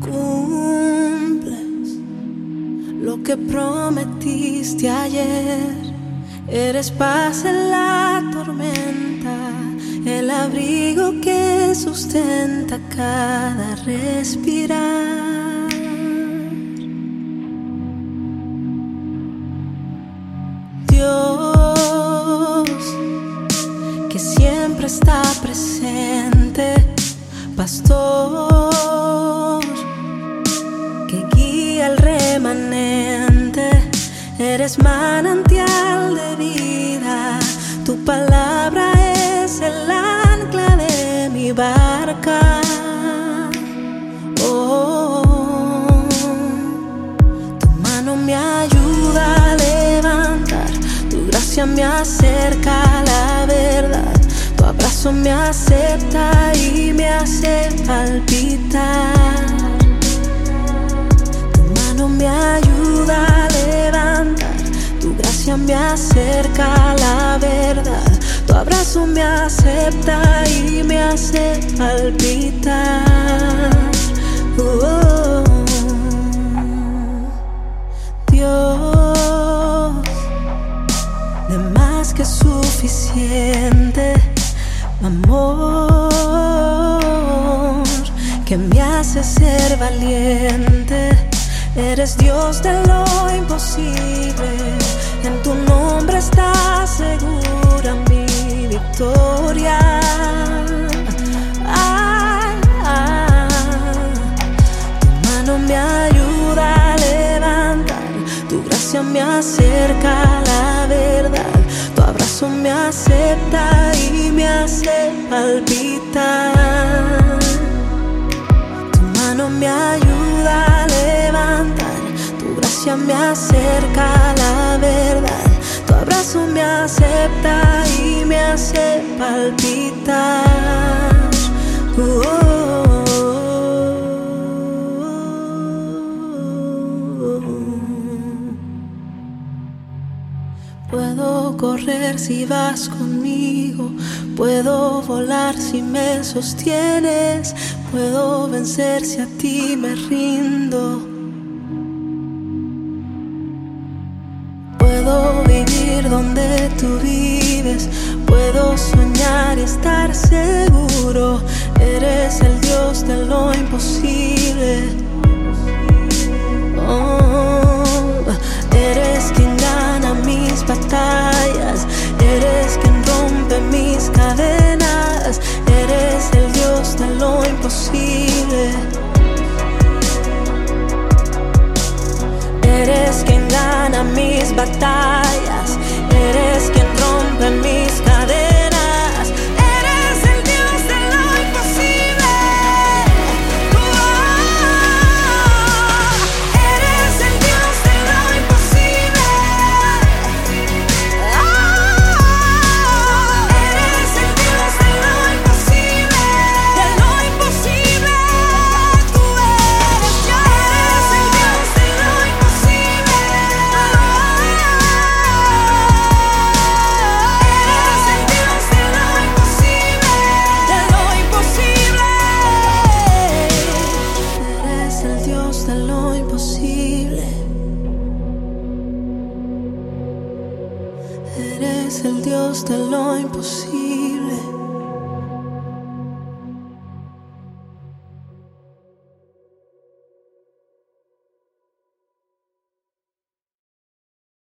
cumples lo que prometiste ayer. Eres paz en la tormenta, el abrigo que sustenta cada respirar. Pastor, que guía al remanente, eres manantial de vida, tu palabra es el ancla de mi barca. Oh, tu mano me ayuda a levantar, tu gracia me acerca me acepta y me hace palpitar. Tu mano me ayuda a levantar, tu gracia me acerca a la verdad, tu abrazo me acepta y me hace palpitar. Oh, Dios, de más que suficiente, amor, que me hace ser valiente. Eres Dios de lo me acerca la verdad, tu abrazo me acepta y me hace palpitar. Tu mano me ayuda a levantar, tu gracia me acerca a la verdad, tu abrazo me acepta y me hace palpitar. Puedo correr si vas conmigo, puedo volar si me sostienes, puedo vencer si a ti me rindo. Puedo vivir donde tú vives, puedo soñar y estar seguro, eres el Dios de lo imposible. battaglia Eres el Dios de lo imposible.